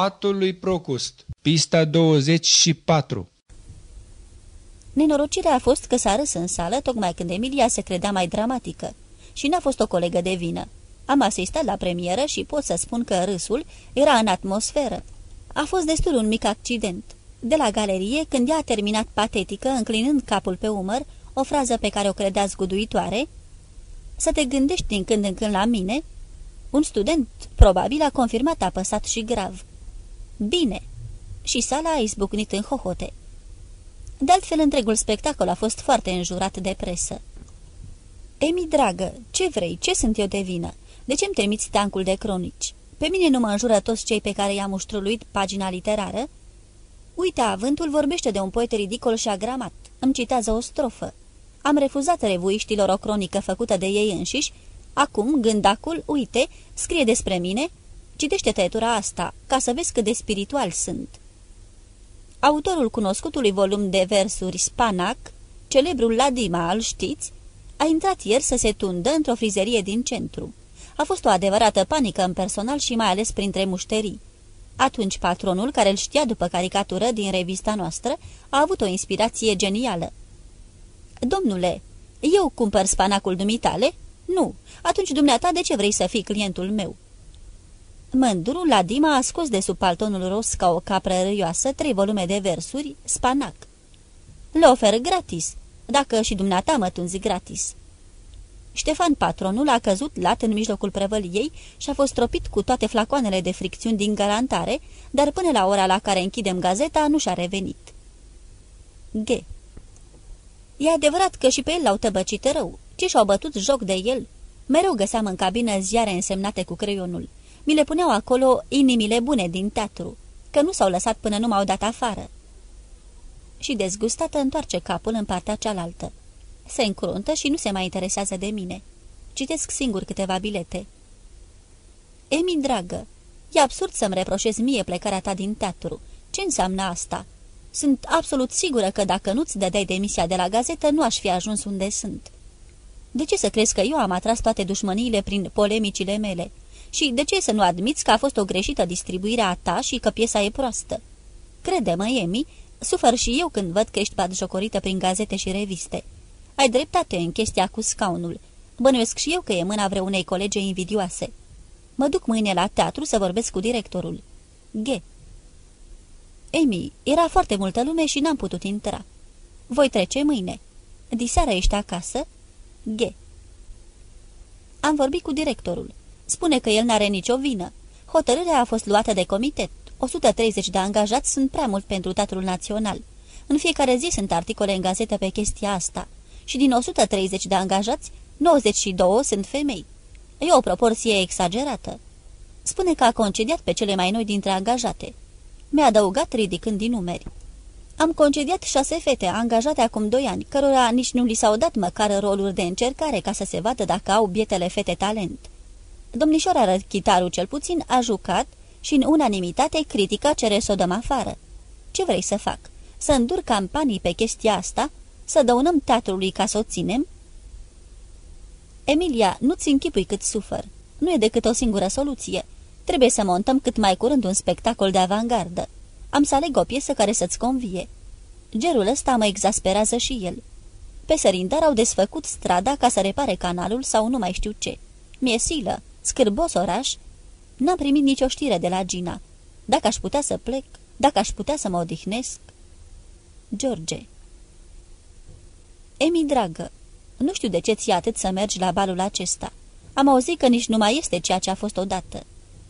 Patul lui Procust, pista 24 Nenorocirea a fost că s-a râs în sală tocmai când Emilia se credea mai dramatică. Și n-a fost o colegă de vină. Am asistat la premieră și pot să spun că râsul era în atmosferă. A fost destul un mic accident. De la galerie, când ea a terminat patetică, înclinând capul pe umăr, o frază pe care o credea zguduitoare, să te gândești din când în când la mine, un student probabil a confirmat apăsat și grav. Bine. Și sala a izbucnit în hohote. De altfel, întregul spectacol a fost foarte înjurat de presă. Emi, dragă, ce vrei? Ce sunt eu de vină? De ce îmi trimiți tancul de cronici? Pe mine nu mă înjură toți cei pe care i-am uștruluit pagina literară? Uite, avântul vorbește de un poet ridicol și agramat. Îmi citează o strofă. Am refuzat revuiștilor o cronică făcută de ei înșiși. Acum, gândacul, uite, scrie despre mine. Citește tăietura asta, ca să vezi cât de spiritual sunt. Autorul cunoscutului volum de versuri Spanac, celebrul Ladima, al știți, a intrat ieri să se tundă într-o frizerie din centru. A fost o adevărată panică în personal și mai ales printre mușterii. Atunci patronul, care îl știa după caricatură din revista noastră, a avut o inspirație genială. Domnule, eu cumpăr spanacul dumitale? Nu. Atunci dumneata de ce vrei să fii clientul meu?" Mândurul la Dima a scos de sub paltonul ros ca o capră râioasă trei volume de versuri, spanac. Le ofer gratis, dacă și dumneata mă tunzi gratis." Ștefan, patronul, a căzut lat în mijlocul prăvăliei și a fost tropit cu toate flacoanele de fricțiuni din garantare, dar până la ora la care închidem gazeta nu și-a revenit. G. E adevărat că și pe el l-au tăbăcit rău. Ce și-au bătut joc de el? Mereu găseam în cabină ziare însemnate cu creionul. Mi le puneau acolo inimile bune din teatru, că nu s-au lăsat până nu m-au dat afară. Și dezgustată întoarce capul în partea cealaltă. Se încruntă și nu se mai interesează de mine. Citesc singur câteva bilete. Emi, dragă, e absurd să-mi reproșezi mie plecarea ta din teatru. Ce înseamnă asta?" Sunt absolut sigură că dacă nu-ți dădeai demisia de la gazetă, nu aș fi ajuns unde sunt. De ce să crezi că eu am atras toate dușmăniile prin polemicile mele? Și de ce să nu admiți că a fost o greșită distribuire a ta și că piesa e proastă? Crede-mă, Emi, sufăr și eu când văd că ești jocorită prin gazete și reviste. Ai dreptate în chestia cu scaunul. Bănuiesc și eu că e mâna vreunei colege invidioase. Mă duc mâine la teatru să vorbesc cu directorul. G. Emi, era foarte multă lume și n-am putut intra. Voi trece mâine. Diseară ești acasă? G. Am vorbit cu directorul. Spune că el n-are nicio vină. Hotărârea a fost luată de comitet. 130 de angajați sunt prea mult pentru Teatrul Național. În fiecare zi sunt articole în gazetă pe chestia asta. Și din 130 de angajați, 92 sunt femei. E o proporție exagerată. Spune că a concediat pe cele mai noi dintre angajate mi-a adăugat ridicând din numeri. Am concediat șase fete angajate acum doi ani, cărora nici nu li s-au dat măcar roluri de încercare ca să se vadă dacă au bietele fete talent. Domnișoara Răchitaru cel puțin a jucat și în unanimitate critica cere să o dăm afară. Ce vrei să fac? Să îndur campanii pe chestia asta? Să dăunăm teatrului ca să o ținem? Emilia, nu-ți închipui cât sufăr. Nu e decât o singură soluție. Trebuie să montăm cât mai curând un spectacol de avangardă. Am să aleg o piesă care să-ți convie. Gerul ăsta mă exasperează și el. Pe sărindar au desfăcut strada ca să repare canalul sau nu mai știu ce. Mi-e silă, scârbos oraș. N-am primit nicio știre de la Gina. Dacă aș putea să plec, dacă aș putea să mă odihnesc... George Emi, dragă, nu știu de ce ți atât să mergi la balul acesta. Am auzit că nici nu mai este ceea ce a fost odată.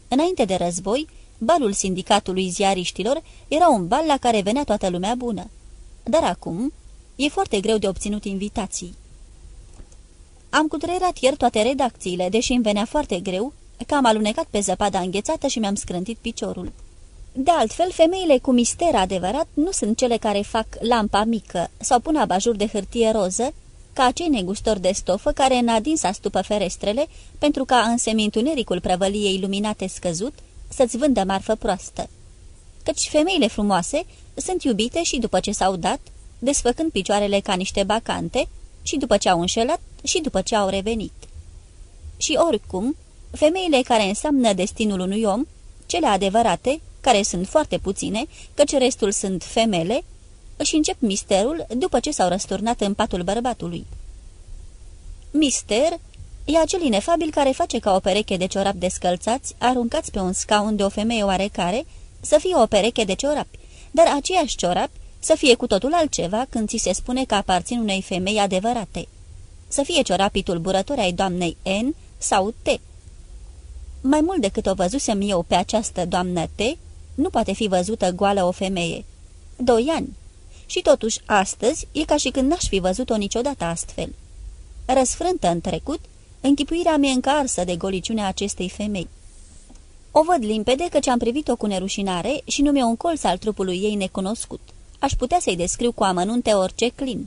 Înainte de război, balul sindicatului ziariștilor era un bal la care venea toată lumea bună. Dar acum e foarte greu de obținut invitații. Am cutrerat ieri toate redacțiile, deși îmi venea foarte greu, că am alunecat pe zăpada înghețată și mi-am scrântit piciorul. De altfel, femeile cu mister adevărat nu sunt cele care fac lampa mică sau pun abajur de hârtie roză, ca acei negustori de stofă care în adinsa stupă ferestrele, pentru ca în semintunericul prăvăliei luminate scăzut să-ți vândă marfă proastă. Căci femeile frumoase sunt iubite și după ce s-au dat, desfăcând picioarele ca niște bacante, și după ce au înșelat, și după ce au revenit. Și oricum, femeile care înseamnă destinul unui om, cele adevărate, care sunt foarte puține, căci restul sunt femele, își încep misterul după ce s-au răsturnat în patul bărbatului. Mister e acel inefabil care face ca o pereche de ciorapi descălțați, aruncați pe un scaun de o femeie oarecare, să fie o pereche de ciorapi, dar aceiași ciorapi să fie cu totul altceva când ți se spune că aparțin unei femei adevărate. Să fie ciorapii tulburători ai doamnei N sau T. Mai mult decât o văzusem eu pe această doamnă T, nu poate fi văzută goală o femeie. Doi ani. Și totuși, astăzi, e ca și când n-aș fi văzut-o niciodată astfel. Răsfrântă în trecut, închipuirea mi-e încă arsă de goliciunea acestei femei. O văd limpede că ce-am privit-o cu nerușinare și nu mi-e un colț al trupului ei necunoscut. Aș putea să-i descriu cu amănunte orice clin.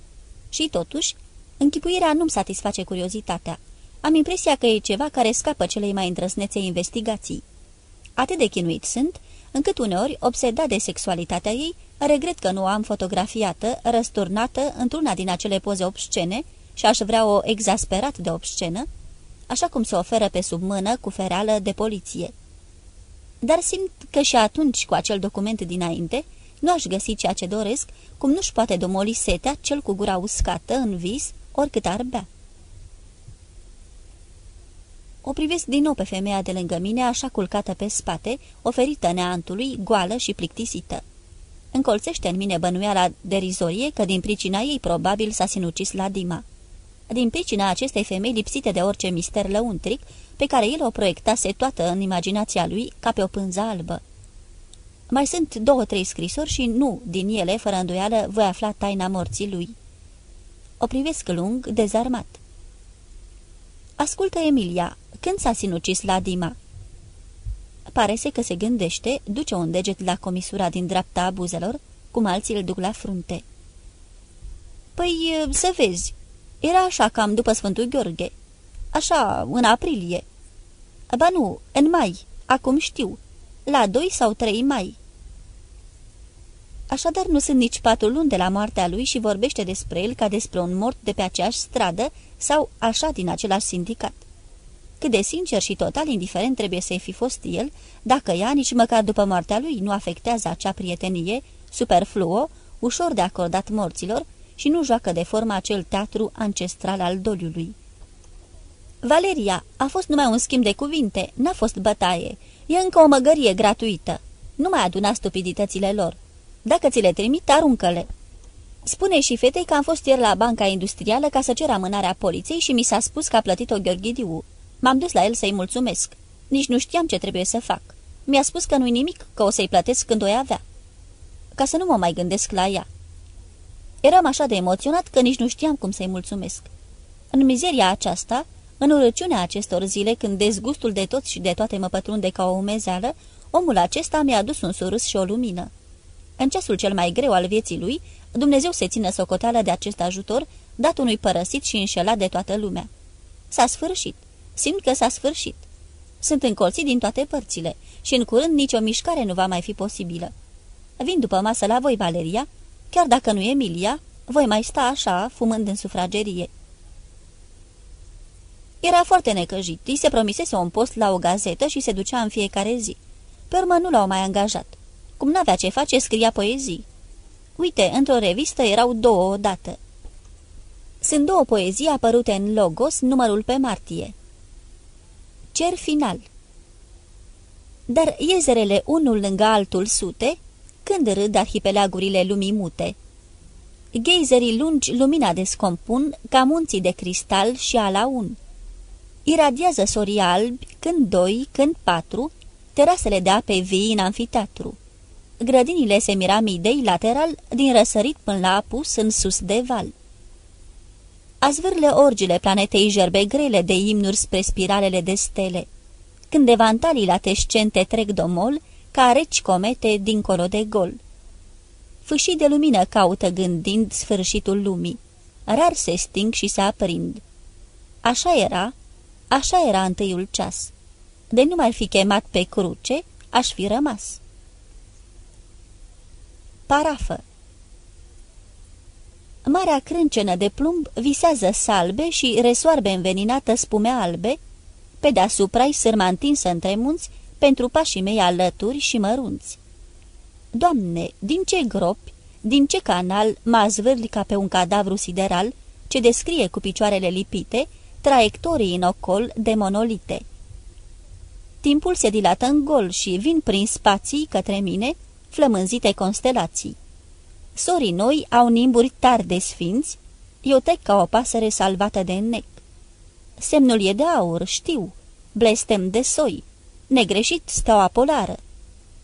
Și totuși, închipuirea nu-mi satisface curiozitatea. Am impresia că e ceva care scapă celei mai îndrăsnețe investigații. Atât de chinuit sunt, încât uneori, obsedat de sexualitatea ei, regret că nu o am fotografiată, răsturnată într-una din acele poze obscene și aș vrea o exasperat de obscenă, așa cum se oferă pe sub mână cu fereală de poliție. Dar simt că și atunci, cu acel document dinainte, nu aș găsi ceea ce doresc, cum nu-și poate domoli setea cel cu gura uscată în vis, oricât ar bea. O privesc din nou pe femeia de lângă mine, așa culcată pe spate, oferită neantului, goală și plictisită. Încolțește în mine bănuiala derizorie că din pricina ei probabil s-a sinucis la Dima. Din pricina acestei femei lipsite de orice mister lăuntric, pe care el o proiectase toată în imaginația lui ca pe o pânză albă. Mai sunt două-trei scrisori și nu, din ele, fără îndoială, voi afla taina morții lui. O privesc lung, dezarmat. Ascultă, Emilia, când s-a sinucis la Dima? Pare să că se gândește, duce un deget la comisura din dreapta a buzelor, cum alții îl duc la frunte. Păi, să vezi, era așa cam după Sfântul Gheorghe. Așa, în aprilie. Ba nu, în mai, acum știu la 2 sau 3 mai. Așadar nu sunt nici patru luni de la moartea lui și vorbește despre el ca despre un mort de pe aceeași stradă sau așa din același sindicat. Cât de sincer și total indiferent trebuie să-i fi fost el, dacă ea nici măcar după moartea lui nu afectează acea prietenie, superfluo, ușor de acordat morților, și nu joacă de formă acel teatru ancestral al doliului. Valeria, a fost numai un schimb de cuvinte, n-a fost bătaie, E încă o măgărie gratuită. Nu mai aduna stupiditățile lor. Dacă ți le trimit, aruncă-le. Spune și fetei că am fost ieri la banca industrială ca să cer amânarea poliției și mi s-a spus că a plătit-o Gheorghidiu. M-am dus la el să-i mulțumesc. Nici nu știam ce trebuie să fac. Mi-a spus că nu-i nimic, că o să-i plătesc când o avea. Ca să nu mă mai gândesc la ea. Eram așa de emoționat că nici nu știam cum să-i mulțumesc. În mizeria aceasta, în urăciunea acestor zile, când dezgustul de toți și de toate mă pătrunde ca o umezeală, omul acesta mi-a adus un surâs și o lumină. În ceasul cel mai greu al vieții lui, Dumnezeu se țină socoteală de acest ajutor, dat unui părăsit și înșelat de toată lumea. S-a sfârșit. Simt că s-a sfârșit. Sunt încolțit din toate părțile și în curând nicio mișcare nu va mai fi posibilă. Vin după masă la voi, Valeria, chiar dacă nu Emilia, voi mai sta așa, fumând în sufragerie. Era foarte necăjit, îi se promisese un post la o gazetă și se ducea în fiecare zi. Pe urmă nu l-au mai angajat. Cum n-avea ce face, scria poezii. Uite, într-o revistă erau două odată. Sunt două poezii apărute în Logos, numărul pe martie. Cer final Dar iezerele unul lângă altul sute, când râd arhipelagurile lumii mute. Geizerii lungi lumina descompun ca munții de cristal și alaun iradiază sorii albi, când doi, când patru, terasele de ape vii în anfiteatru. Grădinile semiramidei lateral, din răsărit până la apus în sus de val. Azvârle orgile planetei gerbe grele de imnuri spre spiralele de stele, când evantalii latescente trec domol, ca reci comete dincolo de gol. Fâșii de lumină caută gândind sfârșitul lumii. Rar se sting și se aprind. Așa era, Așa era întâiul ceas. De nu mai fi chemat pe cruce, aș fi rămas. Parafă Marea crâncenă de plumb visează salbe și resoarbe înveninată spume albe, pe deasupra-i sârma întinsă între munți pentru pașii mei alături și mărunți. Doamne, din ce gropi, din ce canal m-a zvârli ca pe un cadavru sideral ce descrie cu picioarele lipite traiectorii în ocol de monolite. Timpul se dilată în gol și vin prin spații către mine flămânzite constelații. Sorii noi au nimburi tari de sfinți, eu trec ca o pasăre salvată de nec. Semnul e de aur, știu, blestem de soi, negreșit steaua polară.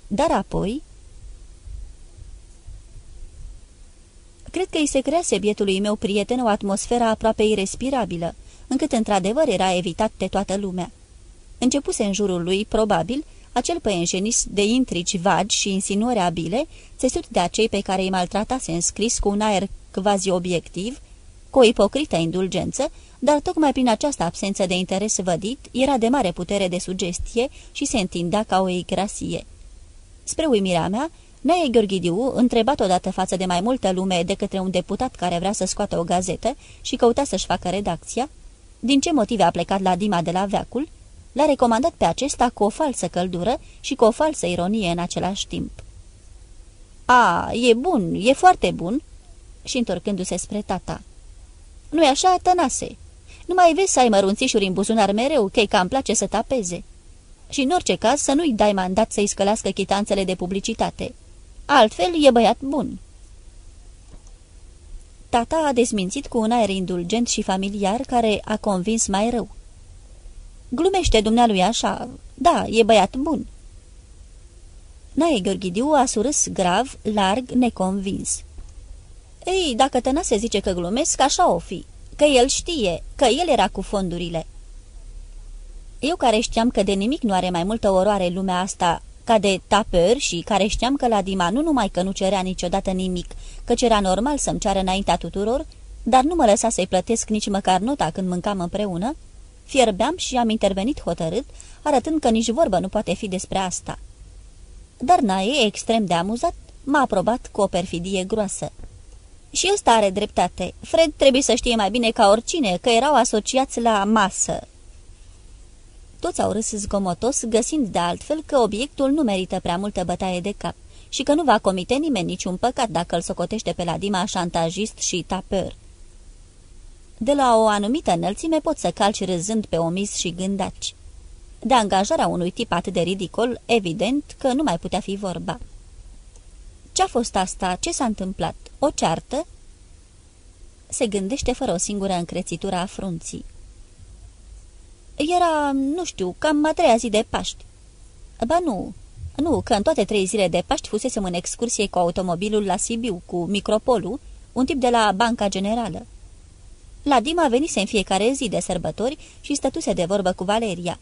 Dar apoi... Cred că îi se crease bietului meu prieten o atmosferă aproape irrespirabilă, încât într-adevăr era evitat de toată lumea. Începuse în jurul lui, probabil, acel păienjenis de intrigi vagi și insinuări abile, țesut de acei pe care îi maltratase în scris cu un aer quasi-obiectiv, cu o ipocrită indulgență, dar tocmai prin această absență de interes vădit, era de mare putere de sugestie și se întindea ca o icrasie. Spre uimirea mea, Nae Gheorghidiu, întrebat odată față de mai multă lume de către un deputat care vrea să scoată o gazetă și căuta să-și facă redacția, din ce motive a plecat la Dima de la Veacul, l-a recomandat pe acesta cu o falsă căldură și cu o falsă ironie în același timp. A, e bun, e foarte bun!" și întorcându-se spre tata. Nu-i așa, Tănase? Nu mai vezi să ai mărunțișuri în buzunar mereu, că-i cam place să tapeze. Și în orice caz să nu-i dai mandat să-i scălească chitanțele de publicitate. Altfel e băiat bun." Tata a dezmințit cu un aer indulgent și familiar care a convins mai rău. Glumește dumnealui așa. Da, e băiat bun." Nae Gheorghidiu a surâs grav, larg, neconvins. Ei, dacă Tănase zice că glumesc, așa o fi, că el știe, că el era cu fondurile." Eu care știam că de nimic nu are mai multă oroare lumea asta ca de tapări și care știam că la Dima nu numai că nu cerea niciodată nimic, căci era normal să-mi ceară înaintea tuturor, dar nu mă lăsa să-i plătesc nici măcar nota când mâncam împreună, fierbeam și am intervenit hotărât, arătând că nici vorbă nu poate fi despre asta. Dar Nae, extrem de amuzat, m-a aprobat cu o perfidie groasă. Și ăsta are dreptate. Fred trebuie să știe mai bine ca oricine că erau asociați la masă. Toți au râs zgomotos, găsind de altfel că obiectul nu merită prea multă bătaie de cap și că nu va comite nimeni niciun păcat dacă îl socotește pe la Dima șantajist și tapăr. De la o anumită înălțime pot să calci râzând pe omis și gândaci. De angajarea unui tip atât de ridicol, evident că nu mai putea fi vorba. Ce-a fost asta? Ce s-a întâmplat? O ceartă?" Se gândește fără o singură încrețitură a frunții. Era, nu știu, cam a treia zi de Paști. Ba nu, nu, că în toate trei zile de Paști fusesem în excursie cu automobilul la Sibiu, cu micropolul, un tip de la Banca Generală. La Dima venise în fiecare zi de sărbători și stătuse de vorbă cu Valeria.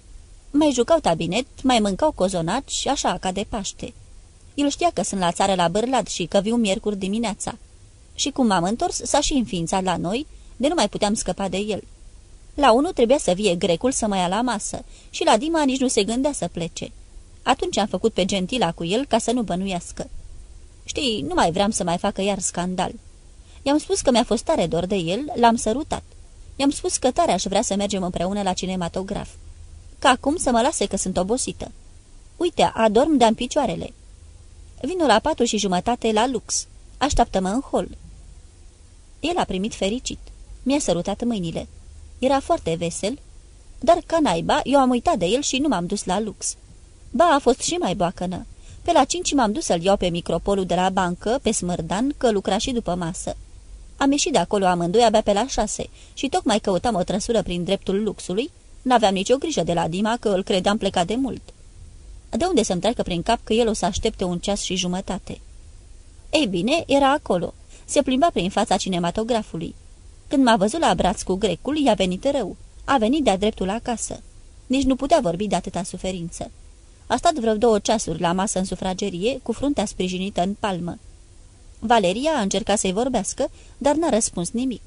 Mai jucau tabinet, mai mâncau cozonaci, așa ca de Paște. El știa că sunt la țară la Bârlad și că viu miercuri dimineața. Și cum m-am întors, s-a și înființat la noi, de nu mai puteam scăpa de el. La unul trebuia să vie grecul să mă ia la masă și la Dima nici nu se gândea să plece. Atunci am făcut pe gentila cu el ca să nu bănuiască. Știi, nu mai vreau să mai facă iar scandal. I-am spus că mi-a fost tare dor de el, l-am sărutat. I-am spus că tare aș vrea să mergem împreună la cinematograf. Că acum să mă lase că sunt obosită. Uite, adorm de-am picioarele. Vino la patru și jumătate la lux. Așteaptă-mă în hol. El a primit fericit. Mi-a sărutat mâinile. Era foarte vesel, dar ca naiba, eu am uitat de el și nu m-am dus la lux. Ba, a fost și mai boacănă. Pe la cinci m-am dus să-l iau pe micropolul de la bancă, pe smărdan, că lucra și după masă. Am ieșit de acolo amândoi abia pe la șase și tocmai căutam o trăsură prin dreptul luxului. N-aveam nicio grijă de la Dima că îl credeam plecat de mult. De unde să-mi treacă prin cap că el o să aștepte un ceas și jumătate? Ei bine, era acolo. Se plimba prin fața cinematografului. Când m-a văzut la braț cu grecul, i-a venit rău. A venit de-a dreptul acasă. Nici nu putea vorbi de atâta suferință. A stat vreo două ceasuri la masă în sufragerie, cu fruntea sprijinită în palmă. Valeria a încercat să-i vorbească, dar n-a răspuns nimic.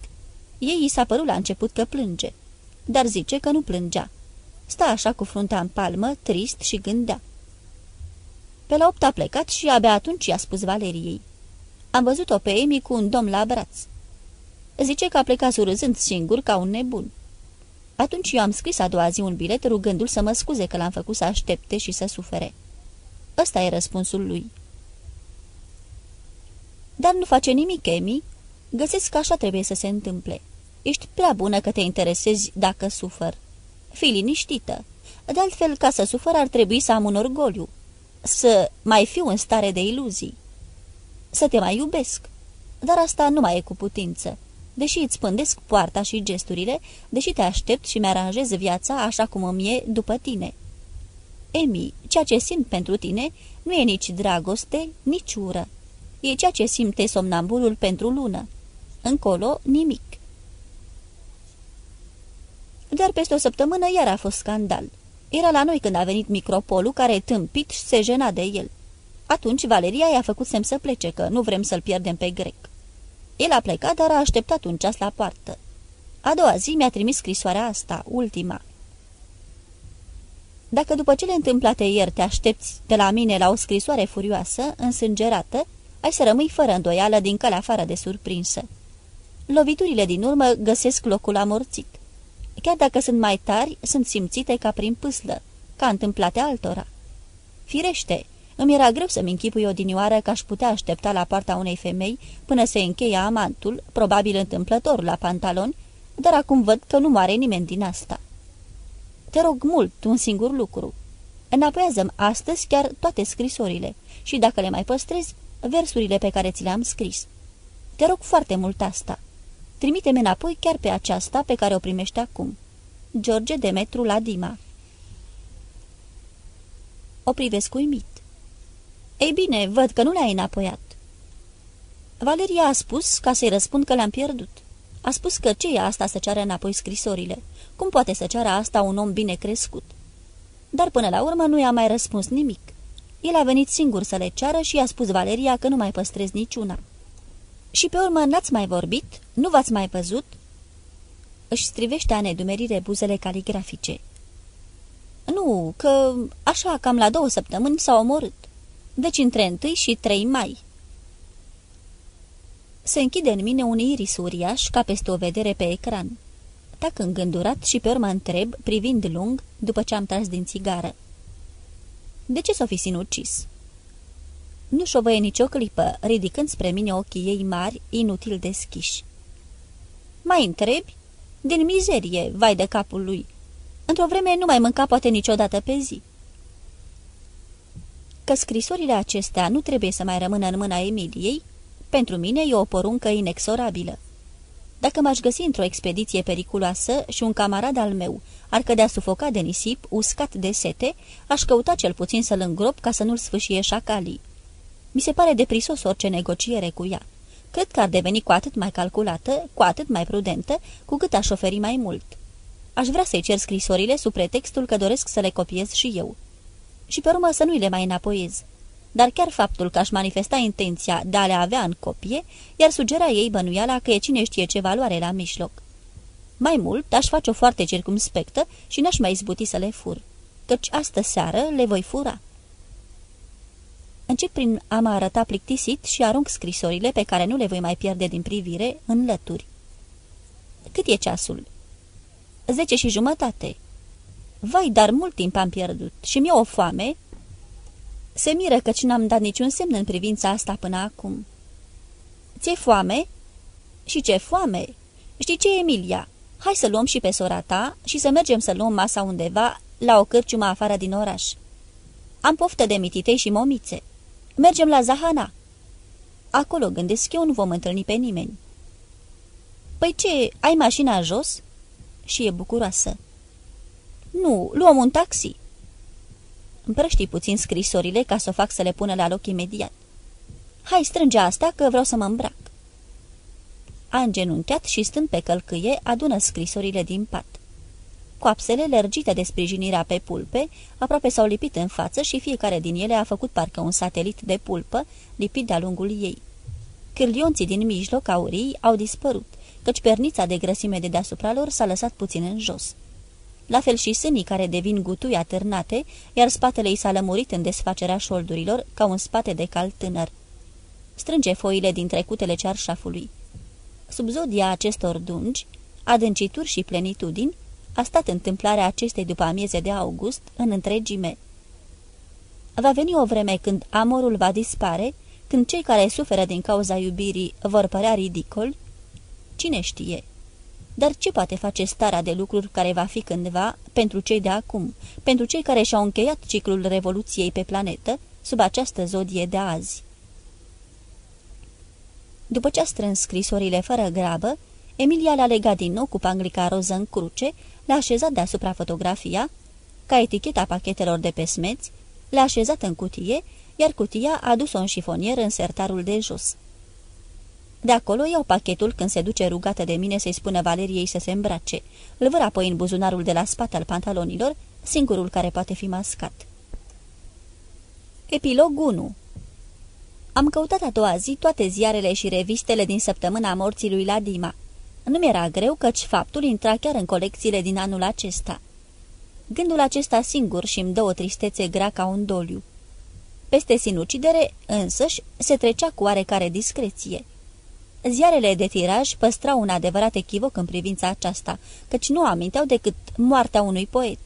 Ei i s-a părut la început că plânge, dar zice că nu plângea. Sta așa cu fruntea în palmă, trist și gândea. Pe la opt a plecat și abia atunci i-a spus Valeriei. Am văzut-o pe Emi cu un domn la braț. Zice că a plecat surâzând singur ca un nebun. Atunci eu am scris a doua zi un bilet rugându-l să mă scuze că l-am făcut să aștepte și să sufere. Ăsta e răspunsul lui. Dar nu face nimic, Emi. Găsesc că așa trebuie să se întâmple. Ești prea bună că te interesezi dacă sufăr. Fii liniștită. De altfel, ca să sufăr, ar trebui să am un orgoliu. Să mai fiu în stare de iluzii. Să te mai iubesc. Dar asta nu mai e cu putință. Deși îți spândesc poarta și gesturile, deși te aștept și mi-aranjez viața așa cum îmi e după tine. Emi, ceea ce simt pentru tine nu e nici dragoste, nici ură. E ceea ce simte somnambulul pentru lună. Încolo, nimic. Dar peste o săptămână iar a fost scandal. Era la noi când a venit micropolul care tâmpit și se jena de el. Atunci Valeria i-a făcut semn să plece, că nu vrem să-l pierdem pe grec. El a plecat, dar a așteptat un ceas la poartă. A doua zi mi-a trimis scrisoarea asta, ultima. Dacă după cele întâmplate ieri te aștepți de la mine la o scrisoare furioasă, însângerată, ai să rămâi fără îndoială din calea afară de surprinsă. Loviturile din urmă găsesc locul amorțit. Chiar dacă sunt mai tari, sunt simțite ca prin pâslă, ca întâmplate altora. Firește, îmi era greu să-mi închipui odinioară că aș putea aștepta la poarta unei femei până se încheie amantul, probabil întâmplător la pantaloni, dar acum văd că nu moare nimeni din asta. Te rog mult un singur lucru. Înapoiază astăzi chiar toate scrisorile și, dacă le mai păstrezi, versurile pe care ți le-am scris. Te rog foarte mult asta. Trimite-mi înapoi chiar pe aceasta pe care o primești acum. George Demetru Ladima O privesc uimit. Ei bine, văd că nu le-ai înapoiat. Valeria a spus ca să-i răspund că le-am pierdut. A spus că ce e asta să ceară înapoi scrisorile? Cum poate să ceară asta un om bine crescut? Dar până la urmă nu i-a mai răspuns nimic. El a venit singur să le ceară și i-a spus Valeria că nu mai păstrez niciuna. Și pe urmă n-ați mai vorbit? Nu v-ați mai văzut?" Își strivește a nedumerire buzele caligrafice. Nu, că așa cam la două săptămâni s-au omorât. Deci între întâi și trei mai." Se închide în mine un iris uriaș ca peste o vedere pe ecran. Tac îngândurat și pe urmă întreb, privind lung, după ce am tras din țigară. De ce s-o fi sinucis?" Nu șovăie nicio clipă, ridicând spre mine ochii ei mari, inutil deschiși. Mai întrebi? Din mizerie, vai de capul lui. Într-o vreme nu mai mânca poate niciodată pe zi. Că scrisorile acestea nu trebuie să mai rămână în mâna Emiliei, pentru mine e o poruncă inexorabilă. Dacă m-aș găsi într-o expediție periculoasă și un camarad al meu ar cădea sufocat de nisip, uscat de sete, aș căuta cel puțin să-l îngrop ca să nu-l sfâșie șacalii. Mi se pare deprisos orice negociere cu ea. Cred că ar deveni cu atât mai calculată, cu atât mai prudentă, cu cât aș oferi mai mult. Aș vrea să-i cer scrisorile sub pretextul că doresc să le copiez și eu. Și pe urmă să nu-i le mai înapoiez. Dar chiar faptul că aș manifesta intenția de a le avea în copie, iar sugera ei bănuiala că e cine știe ce valoare la mijloc. Mai mult, aș face-o foarte circumspectă și n-aș mai izbuti să le fur, căci astă seară le voi fura. Încep prin a mă arăta plictisit și arunc scrisorile pe care nu le voi mai pierde din privire în lături. Cât e ceasul? Zece și jumătate. Vai, dar mult timp am pierdut și mi-e o foame. Se miră căci n-am dat niciun semn în privința asta până acum. Ți-e foame? Și ce foame? Știi ce, Emilia? Hai să luăm și pe sora ta și să mergem să luăm masa undeva la o cârciumă afară din oraș. Am poftă de mititei și momițe. Mergem la Zahana." Acolo, gândesc eu, nu vom întâlni pe nimeni." Păi ce, ai mașina jos?" Și e bucuroasă. Nu, luăm un taxi." Împrăști puțin scrisorile ca să o fac să le pună la loc imediat. Hai, strânge asta că vreau să mă îmbrac." A îngenunchiat și stând pe călcâie, adună scrisorile din pat. Coapsele, lărgite de sprijinirea pe pulpe, aproape s-au lipit în față și fiecare din ele a făcut parcă un satelit de pulpă lipit de-a lungul ei. Cârlionții din mijloc, aurii, au dispărut, căci pernița de grăsime de deasupra lor s-a lăsat puțin în jos. La fel și sânii care devin gutui atârnate, iar spatele i s-a lămurit în desfacerea șoldurilor ca un spate de cal tânăr. Strânge foile din trecutele cearșafului. Sub zodia acestor dungi, adâncituri și plenitudini, a stat întâmplarea acestei după amieze de august în întregime. Va veni o vreme când amorul va dispare când cei care suferă din cauza iubirii vor părea ridicoli? Cine știe? Dar ce poate face starea de lucruri care va fi cândva pentru cei de acum, pentru cei care și-au încheiat ciclul revoluției pe planetă, sub această zodie de azi? După ce a strâns scrisorile fără grabă, Emilia le-a legat din nou cu panglica roză în cruce, le-a așezat deasupra fotografia, ca eticheta pachetelor de pesmeți, le-a așezat în cutie, iar cutia a dus-o în șifonier în sertarul de jos. De acolo iau pachetul când se duce rugată de mine să-i spună Valeriei să se îmbrace. Îl văr apoi în buzunarul de la spate al pantalonilor, singurul care poate fi mascat. Epilog 1 Am căutat a doua zi toate ziarele și revistele din săptămâna morții lui Ladima. Nu mi-era greu căci faptul intra chiar în colecțiile din anul acesta. Gândul acesta singur și îmi dă o tristețe grea ca un doliu. Peste sinucidere, însăși, se trecea cu oarecare discreție. Ziarele de tiraj păstrau un adevărat echivoc în privința aceasta, căci nu aminteau decât moartea unui poet.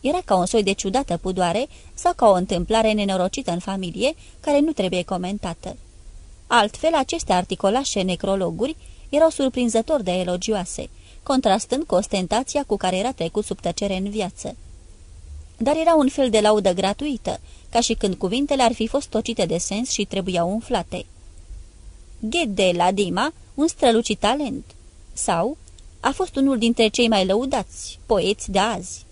Era ca un soi de ciudată pudoare sau ca o întâmplare nenorocită în familie, care nu trebuie comentată. Altfel, aceste articolașe necrologuri erau surprinzător de elogioase, contrastând cu ostentația cu care era trecut sub tăcere în viață. Dar era un fel de laudă gratuită, ca și când cuvintele ar fi fost tocite de sens și trebuiau umflate. Ghede la Dima, un strălucit talent. Sau, a fost unul dintre cei mai lăudați, poeți de azi.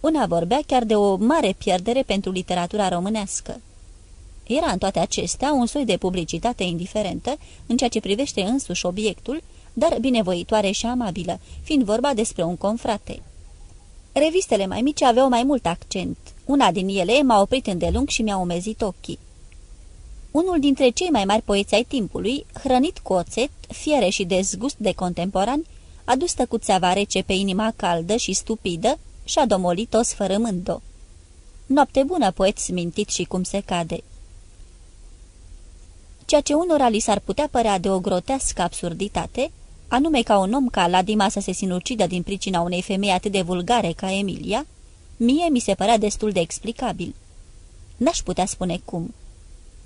Una vorbea chiar de o mare pierdere pentru literatura românească. Era în toate acestea un soi de publicitate indiferentă în ceea ce privește însuși obiectul, dar binevoitoare și amabilă, fiind vorba despre un confrate. Revistele mai mici aveau mai mult accent. Una din ele m-a oprit îndelung și mi-a umezit ochii. Unul dintre cei mai mari poeți ai timpului, hrănit cu oțet, fiere și dezgust de contemporani, a dus tăcuțeava rece pe inima caldă și stupidă și-a domolit-o sfărâmând-o. Noapte bună, poet smintit și cum se cade ceea ce unora li s-ar putea părea de o grotească absurditate, anume ca un om ca Ladima să se sinucidă din pricina unei femei atât de vulgare ca Emilia, mie mi se părea destul de explicabil. N-aș putea spune cum.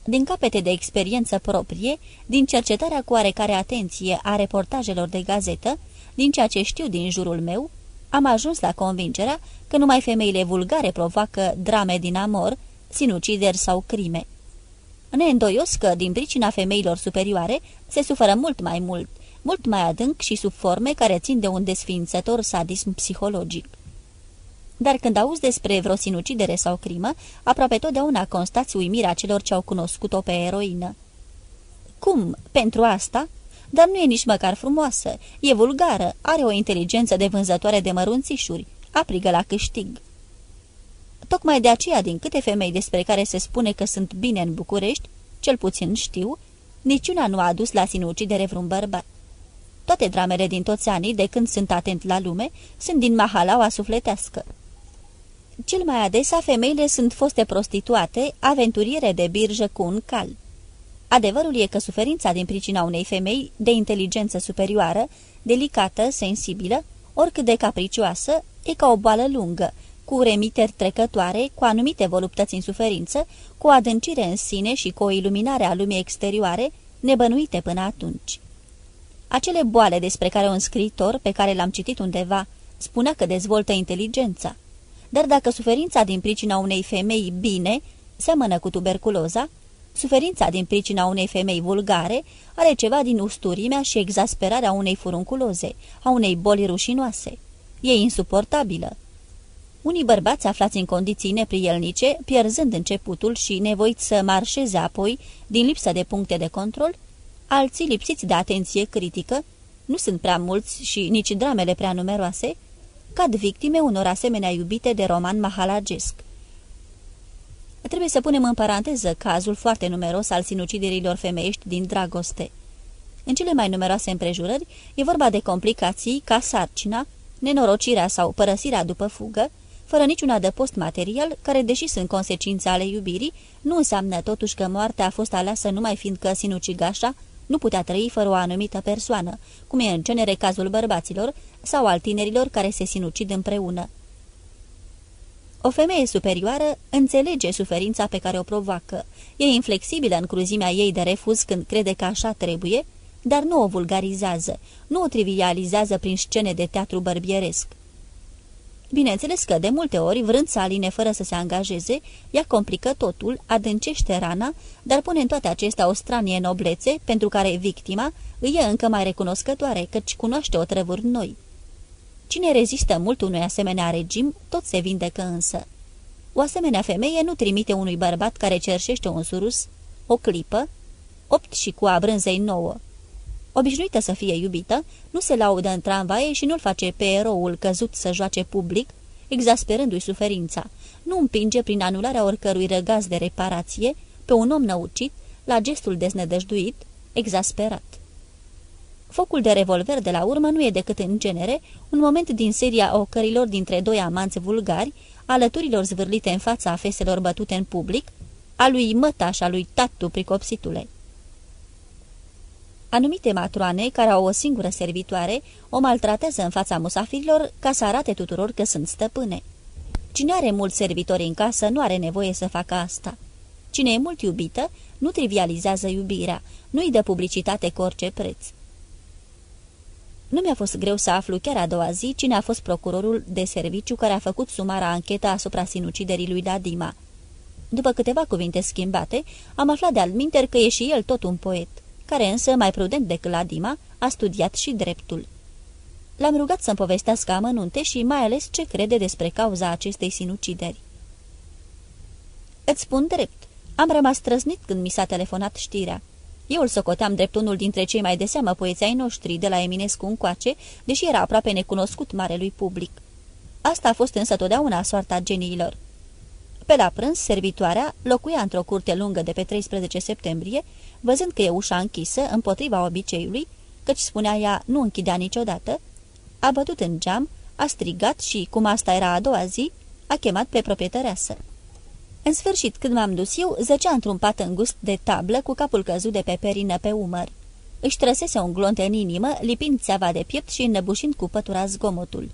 Din capete de experiență proprie, din cercetarea cu oarecare atenție a reportajelor de gazetă, din ceea ce știu din jurul meu, am ajuns la convingerea că numai femeile vulgare provoacă drame din amor, sinucideri sau crime neîndoios că, din pricina femeilor superioare, se suferă mult mai mult, mult mai adânc și sub forme care țin de un desfințător sadism psihologic. Dar când auzi despre vreo sinucidere sau crimă, aproape totdeauna constați uimirea celor ce au cunoscut-o pe eroină. Cum? Pentru asta? Dar nu e nici măcar frumoasă, e vulgară, are o inteligență de vânzătoare de mărunțișuri, aprigă la câștig. Tocmai de aceea, din câte femei despre care se spune că sunt bine în București, cel puțin știu, niciuna nu a adus la sinucidere vreun bărbat. Toate dramele din toți anii, de când sunt atent la lume, sunt din mahalaua sufletească. Cel mai adesea, femeile sunt foste prostituate, aventuriere de birjă cu un cal. Adevărul e că suferința din pricina unei femei de inteligență superioară, delicată, sensibilă, oricât de capricioasă, e ca o boală lungă, cu remiteri trecătoare, cu anumite voluptăți în suferință, cu o adâncire în sine și cu o iluminare a lumii exterioare, nebănuite până atunci. Acele boale despre care un scriitor, pe care l-am citit undeva, spunea că dezvoltă inteligența. Dar dacă suferința din pricina unei femei bine seamănă cu tuberculoza, suferința din pricina unei femei vulgare are ceva din usturimea și exasperarea unei furunculoze, a unei boli rușinoase. E insuportabilă unii bărbați aflați în condiții neprielnice, pierzând începutul și nevoiți să marșeze apoi, din lipsă de puncte de control, alții lipsiți de atenție critică, nu sunt prea mulți și nici dramele prea numeroase, cad victime unor asemenea iubite de roman mahalagesc. Trebuie să punem în paranteză cazul foarte numeros al sinuciderilor femeiești din dragoste. În cele mai numeroase împrejurări e vorba de complicații ca sarcina, nenorocirea sau părăsirea după fugă, fără niciun adăpost material, care, deși sunt consecințe ale iubirii, nu înseamnă totuși că moartea a fost aleasă numai fiindcă sinucigașa nu putea trăi fără o anumită persoană, cum e în genere cazul bărbaților sau al tinerilor care se sinucid împreună. O femeie superioară înțelege suferința pe care o provoacă. E inflexibilă în cruzimea ei de refuz când crede că așa trebuie, dar nu o vulgarizează, nu o trivializează prin scene de teatru bărbieresc. Bineînțeles că, de multe ori, vrând să aline fără să se angajeze, ea complică totul, adâncește rana, dar pune în toate acestea o stranie noblețe, pentru care victima îi e încă mai recunoscătoare, căci cunoaște o trăvuri noi. Cine rezistă mult unui asemenea regim, tot se vindecă însă. O asemenea femeie nu trimite unui bărbat care cerșește un surus, o clipă, opt și cu a brânzei nouă. Obișnuită să fie iubită, nu se laudă în tramvaie și nu-l face pe eroul căzut să joace public, exasperându-i suferința. Nu împinge prin anularea oricărui răgaz de reparație pe un om năucit la gestul deznădăjduit, exasperat. Focul de revolver de la urmă nu e decât în genere un moment din seria ocărilor dintre doi amanți vulgari, alăturilor zvârlite în fața feselor bătute în public, a lui mătaș și a lui tatu pricopsitule. Anumite matroane, care au o singură servitoare, o maltratează în fața musafirilor ca să arate tuturor că sunt stăpâne. Cine are mulți servitori în casă nu are nevoie să facă asta. Cine e mult iubită, nu trivializează iubirea, nu-i dă publicitate cu orice preț. Nu mi-a fost greu să aflu chiar a doua zi cine a fost procurorul de serviciu care a făcut sumara anchetă asupra sinuciderii lui Dadima. După câteva cuvinte schimbate, am aflat de alminter că e și el tot un poet care însă, mai prudent decât Ladima, a studiat și dreptul. L-am rugat să-mi povestească amănunte și mai ales ce crede despre cauza acestei sinucideri. Îți spun drept. Am rămas trăznit când mi s-a telefonat știrea. Eu îl socoteam drept unul dintre cei mai de seamă poeții ai noștri de la Eminescu încoace, deși era aproape necunoscut marelui public. Asta a fost însă totdeauna soarta geniilor. Pe la prânz, servitoarea locuia într-o curte lungă de pe 13 septembrie, văzând că e ușa închisă, împotriva obiceiului, căci spunea ea nu închidea niciodată, a bătut în geam, a strigat și, cum asta era a doua zi, a chemat pe proprietăreasă. În sfârșit, când m-am dus eu, zăcea într-un pat îngust de tablă cu capul căzut de pe perină pe umăr. Își trăsese un glonț în inimă, lipind țeava de piept și înnăbușind cu pătura zgomotul.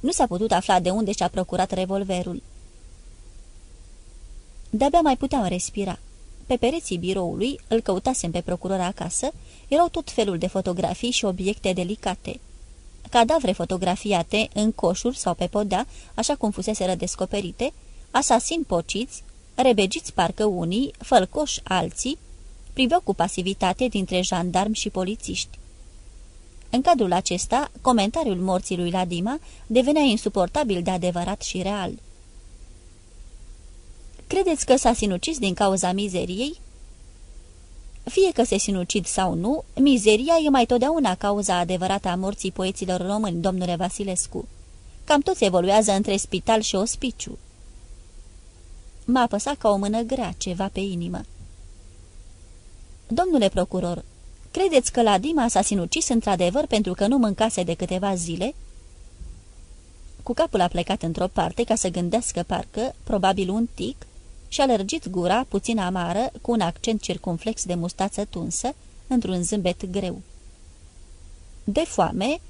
Nu s-a putut afla de unde și-a procurat revolverul. De-abia mai puteam respira. Pe pereții biroului, îl căutasem pe procuror acasă, erau tot felul de fotografii și obiecte delicate. Cadavre fotografiate în coșuri sau pe podea, așa cum fuseseră descoperite, asasini pociți, rebegiți parcă unii, fălcoși alții, priveau cu pasivitate dintre jandarmi și polițiști. În cadrul acesta, comentariul morții lui Ladima devenea insuportabil de adevărat și real. Credeți că s-a sinucis din cauza mizeriei? Fie că se sinucid sau nu, mizeria e mai totdeauna cauza adevărată a morții poeților români, domnule Vasilescu. Cam toți evoluează între spital și ospiciu. M-a apăsat ca o mână grea ceva pe inimă. Domnule procuror, credeți că la Dima s-a sinucis într-adevăr pentru că nu mâncase de câteva zile? Cu capul a plecat într-o parte ca să gândească parcă, probabil un tic, și-a lărgit gura, puțin amară, cu un accent circumflex de mustață tunsă, într-un zâmbet greu. De foame?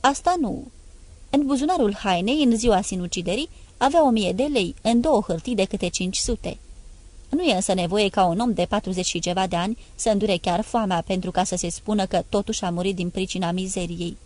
Asta nu. În buzunarul hainei, în ziua sinuciderii, avea o mie de lei, în două hârtii de câte cinci sute. Nu e însă nevoie ca un om de 40 și ceva de ani să îndure chiar foamea pentru ca să se spună că totuși a murit din pricina mizeriei.